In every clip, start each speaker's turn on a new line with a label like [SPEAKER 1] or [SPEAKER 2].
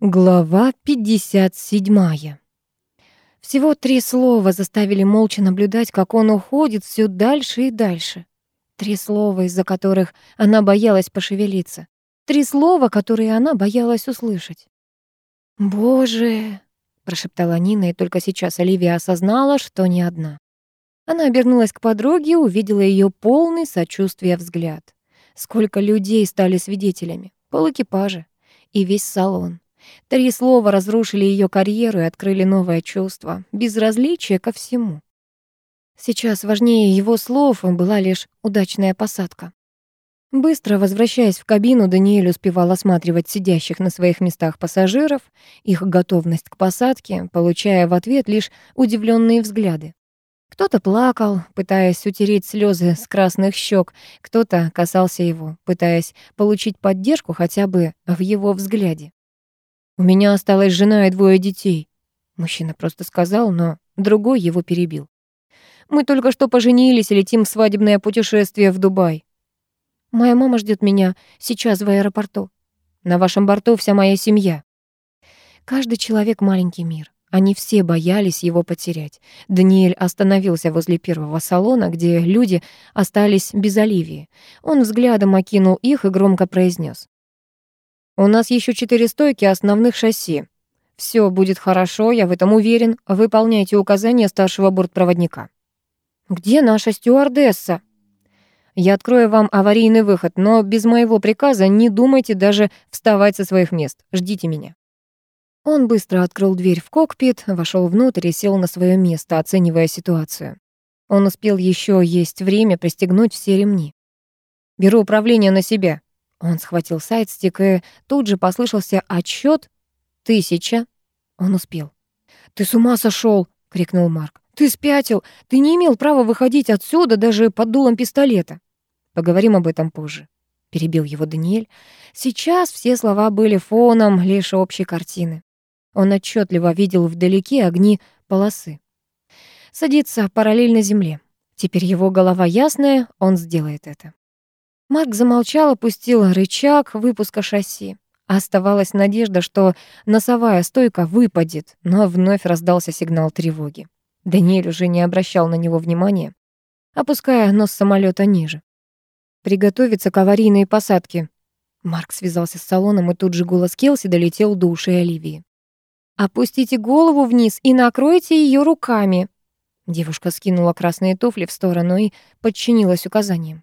[SPEAKER 1] Глава 57. Всего три слова заставили молча наблюдать, как он уходит все дальше и дальше. Три слова, из-за которых она боялась пошевелиться. Три слова, которые она боялась услышать. «Боже!» — прошептала Нина, и только сейчас Оливия осознала, что не одна. Она обернулась к подруге и увидела ее полный сочувствия взгляд. Сколько людей стали свидетелями, пол экипажа и весь салон. Три слова разрушили ее карьеру и открыли новое чувство — безразличие ко всему. Сейчас важнее его слов была лишь удачная посадка. Быстро возвращаясь в кабину, Даниэль успевал осматривать сидящих на своих местах пассажиров, их готовность к посадке, получая в ответ лишь удивленные взгляды. Кто-то плакал, пытаясь утереть слезы с красных щек, кто-то касался его, пытаясь получить поддержку хотя бы в его взгляде. «У меня осталась жена и двое детей», — мужчина просто сказал, но другой его перебил. «Мы только что поженились и летим в свадебное путешествие в Дубай. Моя мама ждет меня сейчас в аэропорту. На вашем борту вся моя семья». Каждый человек — маленький мир. Они все боялись его потерять. Даниэль остановился возле первого салона, где люди остались без Оливии. Он взглядом окинул их и громко произнес: у нас еще четыре стойки основных шасси. Все будет хорошо, я в этом уверен. Выполняйте указания старшего бортпроводника. Где наша стюардесса? Я открою вам аварийный выход, но без моего приказа не думайте даже вставать со своих мест. Ждите меня. Он быстро открыл дверь в кокпит, вошел внутрь и сел на свое место, оценивая ситуацию. Он успел еще есть время пристегнуть все ремни. «Беру управление на себя», он схватил сайдстик, и тут же послышался отсчет «Тысяча». Он успел. «Ты с ума сошел! крикнул Марк. «Ты спятил! Ты не имел права выходить отсюда даже под дулом пистолета!» «Поговорим об этом позже», — перебил его Даниэль. Сейчас все слова были фоном лишь общей картины. Он отчетливо видел вдалеке огни полосы. Садиться параллельно земле. Теперь его голова ясная, он сделает это. Марк замолчал, опустил рычаг выпуска шасси. Оставалась надежда, что носовая стойка выпадет, но вновь раздался сигнал тревоги. Даниэль уже не обращал на него внимания, опуская нос самолета ниже. «Приготовиться к аварийной посадке». Марк связался с салоном, и тут же голос Келси долетел до ушей Оливии. «Опустите голову вниз и накройте ее руками». Девушка скинула красные туфли в сторону и подчинилась указаниям.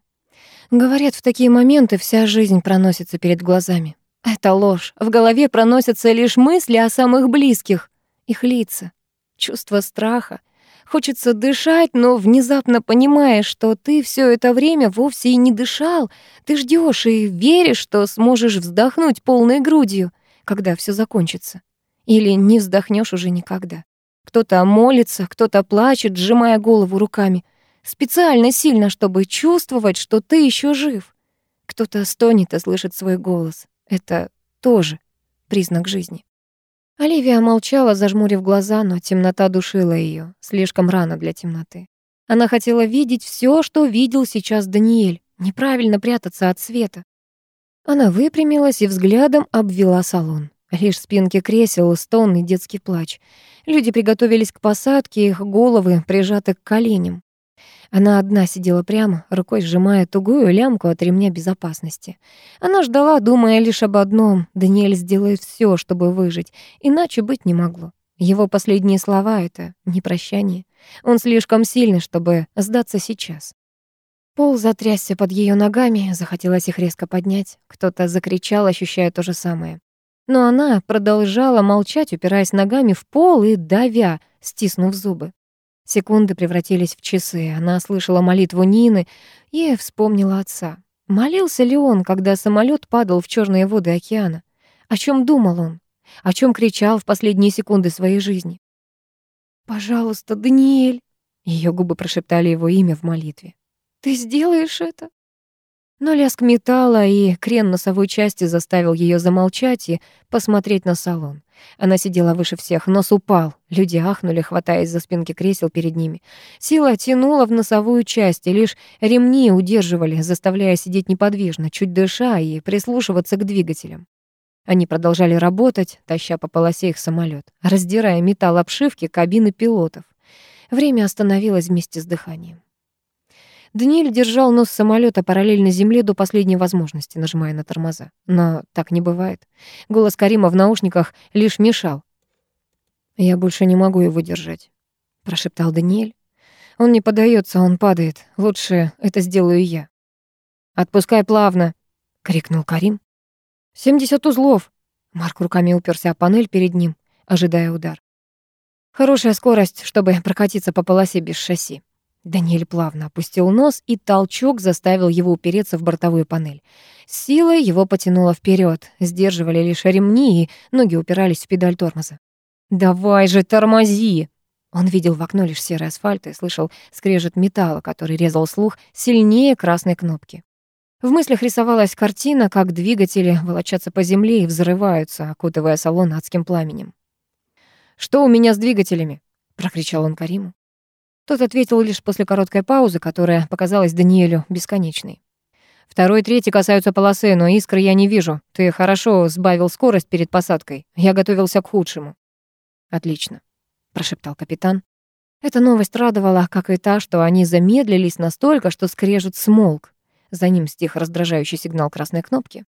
[SPEAKER 1] Говорят, в такие моменты вся жизнь проносится перед глазами. Это ложь. В голове проносятся лишь мысли о самых близких, их лица, чувство страха. Хочется дышать, но внезапно понимаешь, что ты все это время вовсе и не дышал. Ты ждешь и веришь, что сможешь вздохнуть полной грудью, когда все закончится. Или не вздохнешь уже никогда. Кто-то молится, кто-то плачет, сжимая голову руками — Специально сильно, чтобы чувствовать, что ты еще жив. Кто-то стонет и слышит свой голос. Это тоже признак жизни. Оливия молчала, зажмурив глаза, но темнота душила ее. Слишком рано для темноты. Она хотела видеть все, что видел сейчас Даниэль. Неправильно прятаться от света. Она выпрямилась и взглядом обвела салон. Лишь спинки кресел, стон и детский плач. Люди приготовились к посадке, их головы прижаты к коленям. Она одна сидела прямо, рукой сжимая тугую лямку от ремня безопасности. Она ждала, думая лишь об одном. Даниэль сделает все, чтобы выжить, иначе быть не могло. Его последние слова — это не прощание. Он слишком сильный, чтобы сдаться сейчас. Пол затрясся под ее ногами, захотелось их резко поднять. Кто-то закричал, ощущая то же самое. Но она продолжала молчать, упираясь ногами в пол и давя, стиснув зубы. Секунды превратились в часы. Она слышала молитву Нины и вспомнила отца. Молился ли он, когда самолет падал в черные воды океана? О чем думал он? О чем кричал в последние секунды своей жизни? «Пожалуйста, Даниэль!» Ее губы прошептали его имя в молитве. «Ты сделаешь это?» Но лязг металла и крен носовой части заставил ее замолчать и посмотреть на салон. Она сидела выше всех, нос упал. Люди ахнули, хватаясь за спинки кресел перед ними. Сила тянула в носовую часть, и лишь ремни удерживали, заставляя сидеть неподвижно, чуть дыша и прислушиваться к двигателям. Они продолжали работать, таща по полосе их самолет, раздирая металл обшивки кабины пилотов. Время остановилось вместе с дыханием. Даниэль держал нос самолета параллельно земле до последней возможности, нажимая на тормоза. Но так не бывает. Голос Карима в наушниках лишь мешал. «Я больше не могу его держать», — прошептал Даниэль. «Он не поддается, он падает. Лучше это сделаю я». «Отпускай плавно», — крикнул Карим. «Семьдесят узлов!» Марк руками уперся о панель перед ним, ожидая удар. Хорошая скорость, чтобы прокатиться по полосе без шасси. Даниэль плавно опустил нос, и толчок заставил его упереться в бортовую панель. силой его потянуло вперед, сдерживали лишь ремни, и ноги упирались в педаль тормоза. «Давай же, тормози!» Он видел в окно лишь серый асфальт и слышал скрежет металла, который резал слух сильнее красной кнопки. В мыслях рисовалась картина, как двигатели волочатся по земле и взрываются, окутывая салон адским пламенем. «Что у меня с двигателями?» — прокричал он Кариму. Тот ответил лишь после короткой паузы, которая показалась Даниэлю бесконечной. «Второй и третий касаются полосы, но искры я не вижу. Ты хорошо сбавил скорость перед посадкой. Я готовился к худшему». «Отлично», — прошептал капитан. Эта новость радовала, как и та, что они замедлились настолько, что скрежет смолк. За ним стих раздражающий сигнал красной кнопки.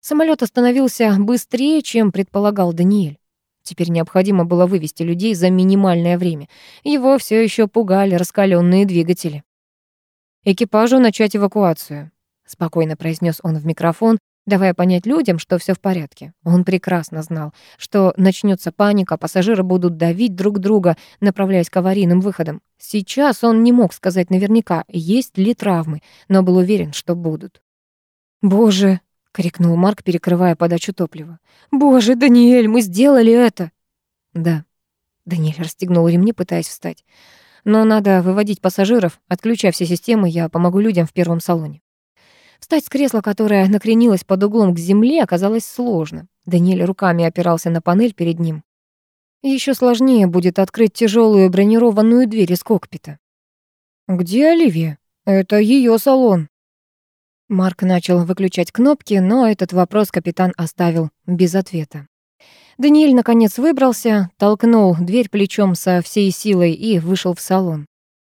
[SPEAKER 1] Самолет остановился быстрее, чем предполагал Даниэль. Теперь необходимо было вывести людей за минимальное время. Его все еще пугали раскаленные двигатели. «Экипажу начать эвакуацию», — спокойно произнес он в микрофон, давая понять людям, что все в порядке. Он прекрасно знал, что начнется паника, пассажиры будут давить друг друга, направляясь к аварийным выходам. Сейчас он не мог сказать наверняка, есть ли травмы, но был уверен, что будут. «Боже!» — крикнул Марк, перекрывая подачу топлива. «Боже, Даниэль, мы сделали это!» «Да». Даниэль расстегнул ремни, пытаясь встать. «Но надо выводить пассажиров. Отключая все системы, я помогу людям в первом салоне». Встать с кресла, которое накренилось под углом к земле, оказалось сложно. Даниэль руками опирался на панель перед ним. Еще сложнее будет открыть тяжелую бронированную дверь из кокпита. «Где Оливия? Это ее салон». Марк начал выключать кнопки, но этот вопрос капитан оставил без ответа. Даниэль наконец выбрался, толкнул дверь плечом со всей силой и вышел в салон.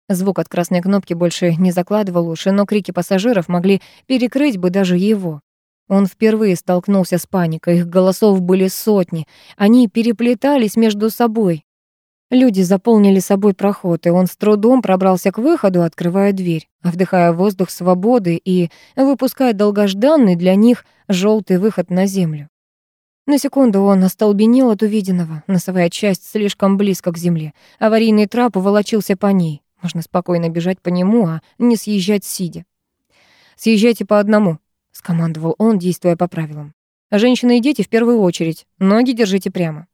[SPEAKER 1] Звук от красной кнопки больше не закладывал уши, но крики пассажиров могли перекрыть бы даже его. Он впервые столкнулся с паникой, их голосов были сотни, они переплетались между собой. Люди заполнили собой проход, и он с трудом пробрался к выходу, открывая дверь, вдыхая воздух свободы и выпуская долгожданный для них желтый выход на землю. На секунду он остолбенел от увиденного. Носовая часть слишком близко к земле. Аварийный трап волочился по ней. Можно спокойно бежать по нему, а не съезжать сидя. «Съезжайте по одному», — скомандовал он, действуя по правилам. «Женщины и дети в первую очередь. Ноги держите прямо».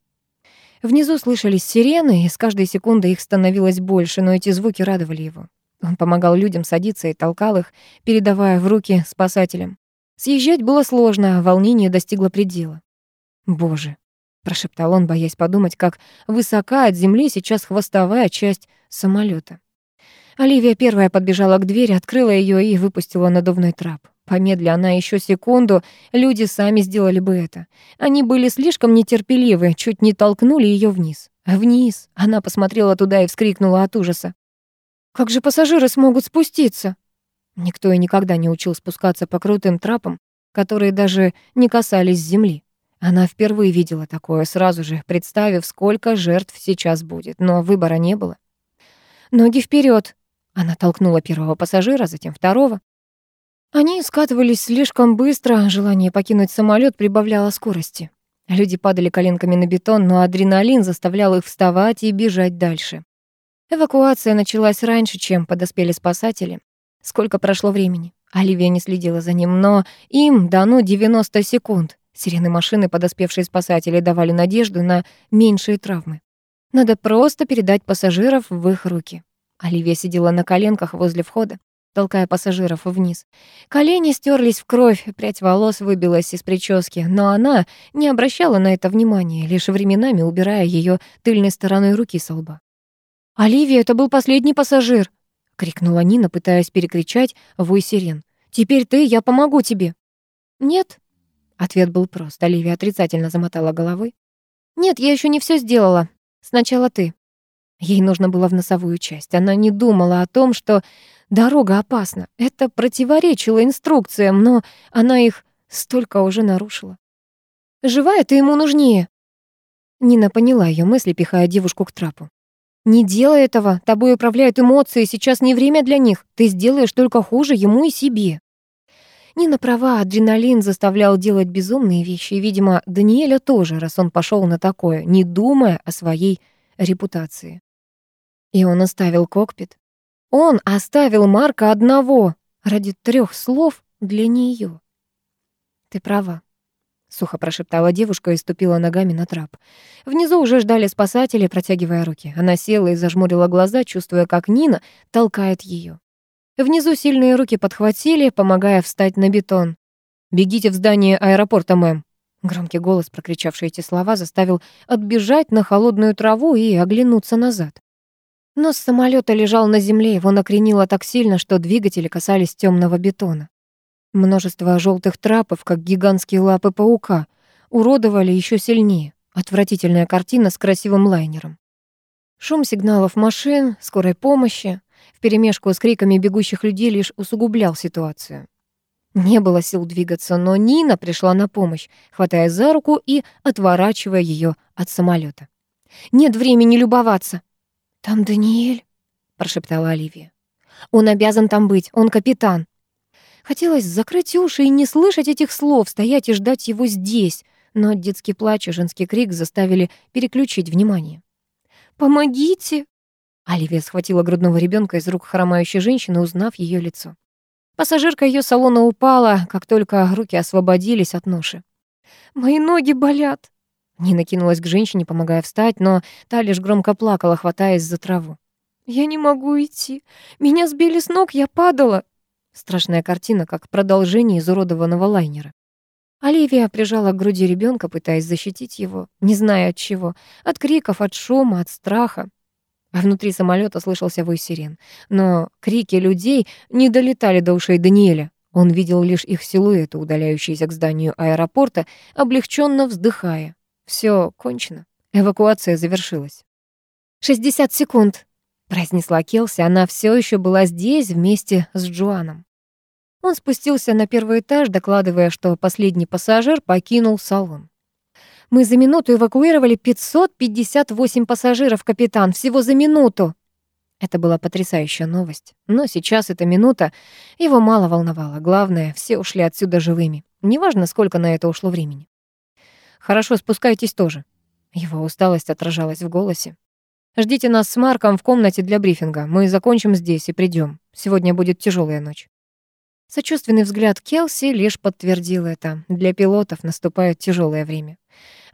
[SPEAKER 1] Внизу слышались сирены, и с каждой секундой их становилось больше, но эти звуки радовали его. Он помогал людям садиться и толкал их, передавая в руки спасателям. Съезжать было сложно, а волнение достигло предела. «Боже!» — прошептал он, боясь подумать, как высока от земли сейчас хвостовая часть самолета. Оливия первая подбежала к двери, открыла ее и выпустила надувной трап. Помедли она еще секунду, люди сами сделали бы это. Они были слишком нетерпеливы, чуть не толкнули ее вниз. Вниз. Она посмотрела туда и вскрикнула от ужаса. «Как же пассажиры смогут спуститься?» Никто и никогда не учил спускаться по крутым трапам, которые даже не касались земли. Она впервые видела такое, сразу же представив, сколько жертв сейчас будет, но выбора не было. «Ноги вперед! Она толкнула первого пассажира, затем второго. Они скатывались слишком быстро, желание покинуть самолет прибавляло скорости. Люди падали коленками на бетон, но адреналин заставлял их вставать и бежать дальше. Эвакуация началась раньше, чем подоспели спасатели. Сколько прошло времени? Оливия не следила за ним, но им дано 90 секунд. Сирены машины, подоспевшие спасатели, давали надежду на меньшие травмы. Надо просто передать пассажиров в их руки. Оливия сидела на коленках возле входа толкая пассажиров вниз. Колени стерлись в кровь, прядь волос выбилась из прически, но она не обращала на это внимания, лишь временами убирая ее тыльной стороной руки со лба. «Оливия, это был последний пассажир!» — крикнула Нина, пытаясь перекричать вой сирен. «Теперь ты, я помогу тебе!» «Нет», Ответ был прост. Оливия отрицательно замотала головой. «Нет, я еще не все сделала. Сначала ты». Ей нужно было в носовую часть. Она не думала о том, что дорога опасна. Это противоречило инструкциям, но она их столько уже нарушила. «Живая ты ему нужнее». Нина поняла ее мысли, пихая девушку к трапу. «Не делай этого, тобой управляют эмоции, сейчас не время для них. Ты сделаешь только хуже ему и себе». Нина права, адреналин заставлял делать безумные вещи, и, видимо, Даниэля тоже, раз он пошел на такое, не думая о своей репутации. И он оставил кокпит. Он оставил Марка одного ради трех слов для нее. «Ты права», — сухо прошептала девушка и ступила ногами на трап. Внизу уже ждали спасатели, протягивая руки. Она села и зажмурила глаза, чувствуя, как Нина толкает ее. Внизу сильные руки подхватили, помогая встать на бетон. «Бегите в здание аэропорта, мэм!» Громкий голос, прокричавший эти слова, заставил отбежать на холодную траву и оглянуться назад. Нос самолета лежал на земле, его накренило так сильно, что двигатели касались темного бетона. Множество желтых трапов, как гигантские лапы паука, уродовали еще сильнее. Отвратительная картина с красивым лайнером. Шум сигналов машин, скорой помощи, вперемешку с криками бегущих людей лишь усугублял ситуацию. Не было сил двигаться, но Нина пришла на помощь, хватая за руку и отворачивая ее от самолета. «Нет времени любоваться!» «Там Даниэль?» — прошептала Оливия. «Он обязан там быть, он капитан». Хотелось закрыть уши и не слышать этих слов, стоять и ждать его здесь, но детский плач и женский крик заставили переключить внимание. «Помогите!» Оливия схватила грудного ребенка из рук хромающей женщины, узнав ее лицо. Пассажирка ее салона упала, как только руки освободились от ноши. «Мои ноги болят!» Нина кинулась к женщине, помогая встать, но та лишь громко плакала, хватаясь за траву. «Я не могу идти. Меня сбили с ног, я падала!» Страшная картина, как продолжение изуродованного лайнера. Оливия прижала к груди ребенка, пытаясь защитить его, не зная от чего, от криков, от шума, от страха. А внутри самолета слышался вой сирен. Но крики людей не долетали до ушей Даниэля. Он видел лишь их силуэты, удаляющиеся к зданию аэропорта, облегченно вздыхая. Все кончено. Эвакуация завершилась. «Шестьдесят секунд», — произнесла Келси. Она все еще была здесь вместе с Джоаном. Он спустился на первый этаж, докладывая, что последний пассажир покинул салон. Мы за минуту эвакуировали 558 пассажиров, капитан, всего за минуту. Это была потрясающая новость. Но сейчас эта минута его мало волновала. Главное, все ушли отсюда живыми. Неважно, сколько на это ушло времени. Хорошо, спускайтесь тоже. Его усталость отражалась в голосе. Ждите нас с Марком в комнате для брифинга. Мы закончим здесь и придем. Сегодня будет тяжелая ночь. Сочувственный взгляд Келси лишь подтвердил это. Для пилотов наступает тяжелое время.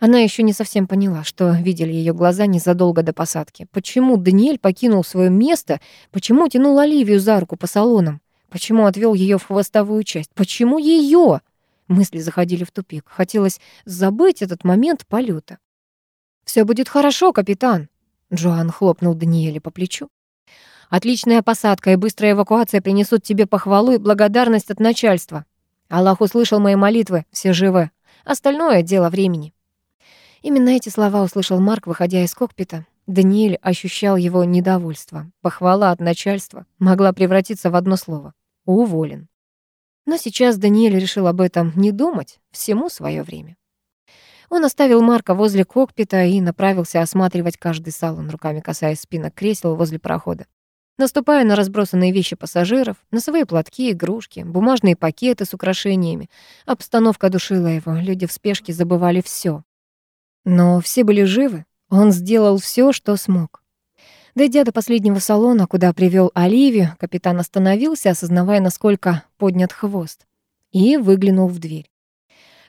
[SPEAKER 1] Она еще не совсем поняла, что видели ее глаза незадолго до посадки. Почему Даниэль покинул свое место? Почему тянул Оливию за руку по салонам? Почему отвел ее в хвостовую часть? Почему ее? Мысли заходили в тупик. Хотелось забыть этот момент полета. Все будет хорошо, капитан. Джоан хлопнул Даниэля по плечу. Отличная посадка и быстрая эвакуация принесут тебе похвалу и благодарность от начальства. Аллах услышал мои молитвы, все живы. Остальное — дело времени. Именно эти слова услышал Марк, выходя из кокпита. Даниэль ощущал его недовольство. Похвала от начальства могла превратиться в одно слово — уволен. Но сейчас Даниэль решил об этом не думать, всему свое время. Он оставил Марка возле кокпита и направился осматривать каждый салон, руками касаясь спинок кресел возле прохода. Наступая на разбросанные вещи пассажиров, носовые платки, игрушки, бумажные пакеты с украшениями, обстановка душила его, люди в спешке забывали все. Но все были живы. Он сделал все, что смог. Дойдя до последнего салона, куда привел Оливию, капитан остановился, осознавая, насколько поднят хвост, и выглянул в дверь.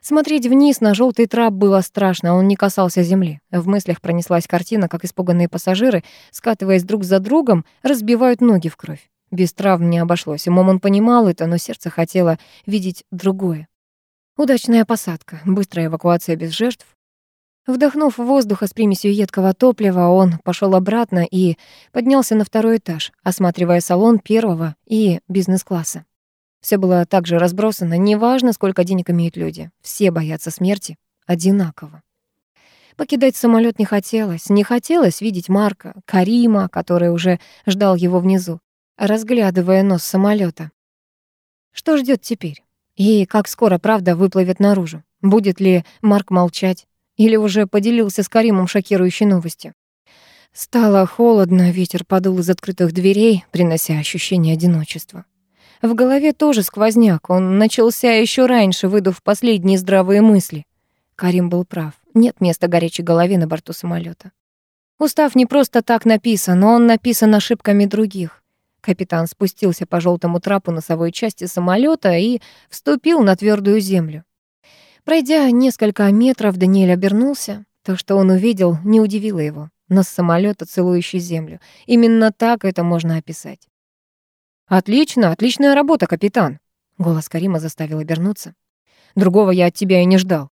[SPEAKER 1] Смотреть вниз на желтый трап было страшно, он не касался земли. В мыслях пронеслась картина, как испуганные пассажиры, скатываясь друг за другом, разбивают ноги в кровь. Без травм не обошлось. Умом он понимал это, но сердце хотело видеть другое. Удачная посадка, быстрая эвакуация без жертв, Вдохнув воздуха с примесью едкого топлива, он пошел обратно и поднялся на второй этаж, осматривая салон первого и бизнес-класса. Все было так же разбросано, неважно, сколько денег имеют люди. Все боятся смерти одинаково. Покидать самолет не хотелось. Не хотелось видеть Марка, Карима, который уже ждал его внизу, разглядывая нос самолета. Что ждет теперь? И как скоро правда выплывет наружу? Будет ли Марк молчать? Или уже поделился с Каримом шокирующей новостью? Стало холодно, ветер подул из открытых дверей, принося ощущение одиночества. В голове тоже сквозняк, он начался еще раньше, выдав последние здравые мысли. Карим был прав. Нет места горячей голове на борту самолета. Устав не просто так написан, он написан ошибками других. Капитан спустился по желтому трапу носовой части самолета и вступил на твердую землю. Пройдя несколько метров, Даниэль обернулся. То, что он увидел, не удивило его. Нос самолета, целующий землю. Именно так это можно описать. «Отлично, отличная работа, капитан!» Голос Карима заставил обернуться. «Другого я от тебя и не ждал».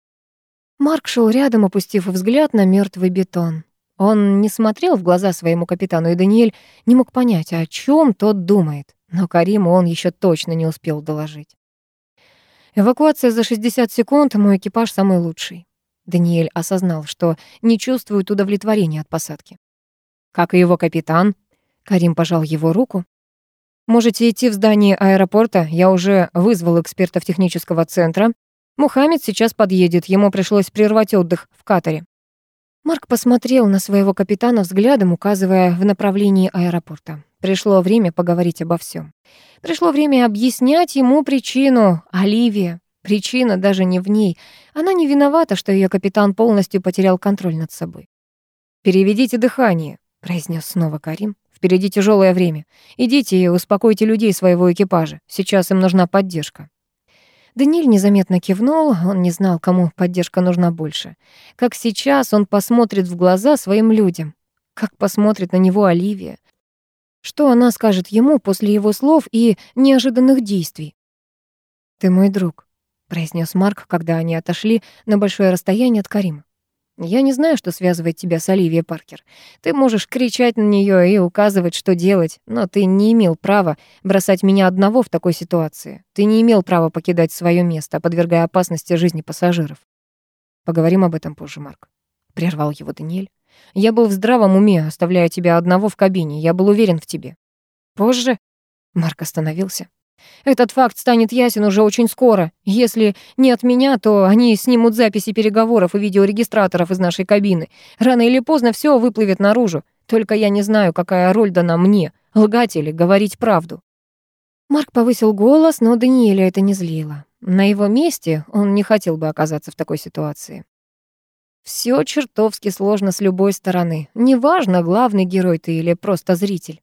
[SPEAKER 1] Марк шел рядом, опустив взгляд на мертвый бетон. Он не смотрел в глаза своему капитану, и Даниэль не мог понять, о чем тот думает. Но Кариму он еще точно не успел доложить. Эвакуация за 60 секунд, мой экипаж самый лучший. Даниэль осознал, что не чувствует удовлетворения от посадки. Как и его капитан, Карим пожал его руку. «Можете идти в здание аэропорта, я уже вызвал экспертов технического центра. Мухаммед сейчас подъедет, ему пришлось прервать отдых в Катаре. Марк посмотрел на своего капитана взглядом, указывая в направлении аэропорта. Пришло время поговорить обо всем. Пришло время объяснять ему причину. Оливия. Причина даже не в ней. Она не виновата, что ее капитан полностью потерял контроль над собой. «Переведите дыхание», — произнес снова Карим. «Впереди тяжелое время. Идите и успокойте людей своего экипажа. Сейчас им нужна поддержка». Даниэль незаметно кивнул, он не знал, кому поддержка нужна больше. Как сейчас он посмотрит в глаза своим людям, как посмотрит на него Оливия. Что она скажет ему после его слов и неожиданных действий? «Ты мой друг», — произнес Марк, когда они отошли на большое расстояние от Карима. Я не знаю, что связывает тебя с Оливией Паркер. Ты можешь кричать на нее и указывать, что делать, но ты не имел права бросать меня одного в такой ситуации. Ты не имел права покидать свое место, подвергая опасности жизни пассажиров. Поговорим об этом позже, Марк. Прервал его Даниэль. Я был в здравом уме, оставляя тебя одного в кабине. Я был уверен в тебе. Позже? Марк остановился. Этот факт станет ясен уже очень скоро. Если не от меня, то они снимут записи переговоров и видеорегистраторов из нашей кабины. Рано или поздно все выплывет наружу. Только я не знаю, какая роль дана мне, лгать или говорить правду. Марк повысил голос, но Даниэля это не злило. На его месте он не хотел бы оказаться в такой ситуации. Все чертовски сложно с любой стороны. Неважно, главный герой ты или просто зритель.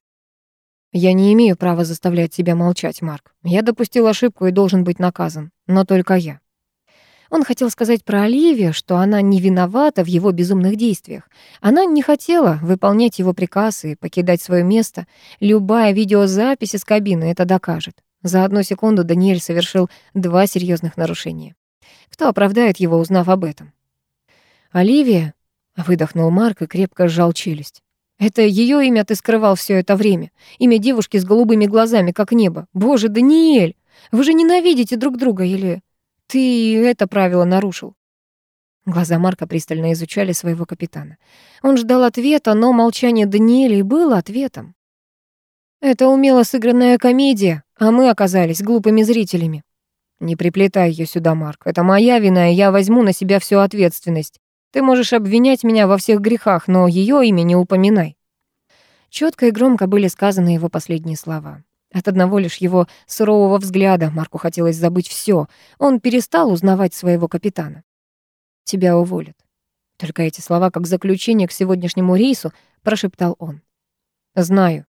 [SPEAKER 1] Я не имею права заставлять тебя молчать, Марк. Я допустил ошибку и должен быть наказан. Но только я. Он хотел сказать про Оливию, что она не виновата в его безумных действиях. Она не хотела выполнять его приказ и покидать свое место. Любая видеозапись из кабины это докажет. За одну секунду Даниэль совершил два серьезных нарушения. Кто оправдает его, узнав об этом? «Оливия?» — выдохнул Марк и крепко сжал челюсть. Это ее имя ты скрывал все это время. Имя девушки с голубыми глазами, как небо. Боже, Даниэль, вы же ненавидите друг друга или... Ты это правило нарушил. Глаза Марка пристально изучали своего капитана. Он ждал ответа, но молчание Даниэля было ответом. «Это умело сыгранная комедия, а мы оказались глупыми зрителями». «Не приплетай ее сюда, Марк. Это моя вина, и я возьму на себя всю ответственность. Ты можешь обвинять меня во всех грехах, но ее имя не упоминай». Четко и громко были сказаны его последние слова. От одного лишь его сурового взгляда Марку хотелось забыть все. Он перестал узнавать своего капитана. «Тебя уволят». Только эти слова, как заключение к сегодняшнему рейсу, прошептал он. «Знаю».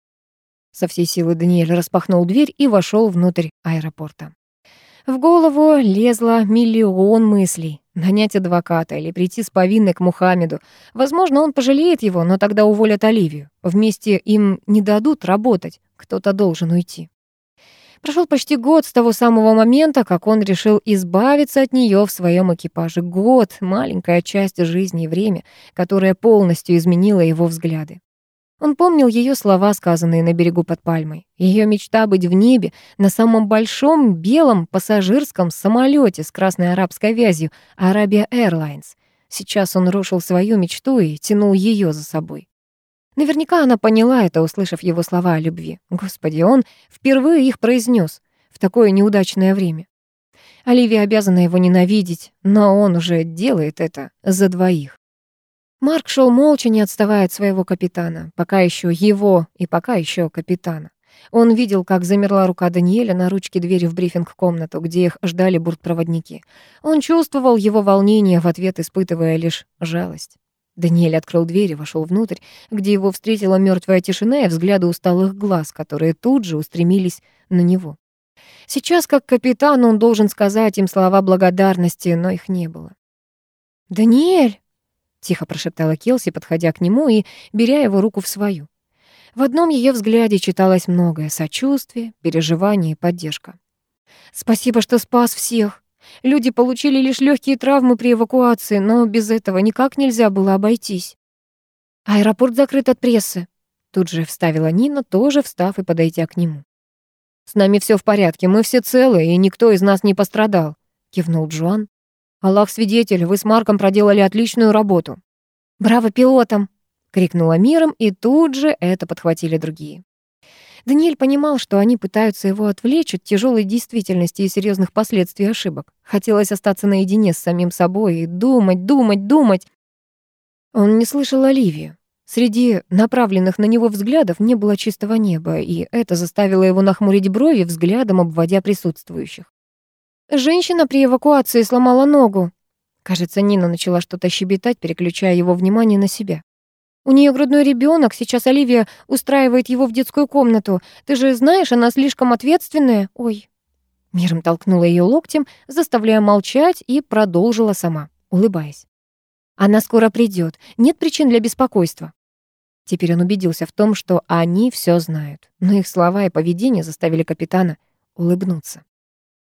[SPEAKER 1] Со всей силы Даниэль распахнул дверь и вошел внутрь аэропорта. В голову лезло миллион мыслей. Нанять адвоката или прийти с повинной к Мухаммеду. Возможно, он пожалеет его, но тогда уволят Оливию. Вместе им не дадут работать. Кто-то должен уйти. Прошел почти год с того самого момента, как он решил избавиться от нее в своем экипаже. Год — маленькая часть жизни и время, которая полностью изменила его взгляды. Он помнил ее слова, сказанные на берегу под пальмой. Ее мечта быть в небе на самом большом белом пассажирском самолете с красной арабской вязью Arabia Airlines. Сейчас он рушил свою мечту и тянул ее за собой. Наверняка она поняла это, услышав его слова о любви. Господи, он впервые их произнес в такое неудачное время. Оливия обязана его ненавидеть, но он уже делает это за двоих. Марк шел молча, не отставая от своего капитана, пока еще его и пока еще капитана. Он видел, как замерла рука Даниэля на ручке двери в брифинг-комнату, где их ждали бортпроводники. Он чувствовал его волнение, в ответ испытывая лишь жалость. Даниэль открыл дверь и вошел внутрь, где его встретила мертвая тишина и взгляды усталых глаз, которые тут же устремились на него. Сейчас, как капитан, он должен сказать им слова благодарности, но их не было. «Даниэль!» — тихо прошептала Келси, подходя к нему и беря его руку в свою. В одном ее взгляде читалось многое — сочувствие, переживание и поддержка. «Спасибо, что спас всех. Люди получили лишь легкие травмы при эвакуации, но без этого никак нельзя было обойтись. Аэропорт закрыт от прессы». Тут же вставила Нина, тоже встав и подойдя к нему. «С нами все в порядке, мы все целы, и никто из нас не пострадал», — кивнул Джоан. «Аллах свидетель, вы с Марком проделали отличную работу». «Браво пилотам!» — крикнула миром, и тут же это подхватили другие. Даниэль понимал, что они пытаются его отвлечь от тяжелой действительности и серьезных последствий ошибок. Хотелось остаться наедине с самим собой и думать, думать, думать. Он не слышал Оливию. Среди направленных на него взглядов не было чистого неба, и это заставило его нахмурить брови, взглядом обводя присутствующих. «Женщина при эвакуации сломала ногу». Кажется, Нина начала что-то щебетать, переключая его внимание на себя. У нее грудной ребенок, сейчас Оливия устраивает его в детскую комнату. Ты же знаешь, она слишком ответственная. Ой. Миром толкнула ее локтем, заставляя молчать, и продолжила сама, улыбаясь. Она скоро придет. Нет причин для беспокойства. Теперь он убедился в том, что они все знают. Но их слова и поведение заставили капитана улыбнуться.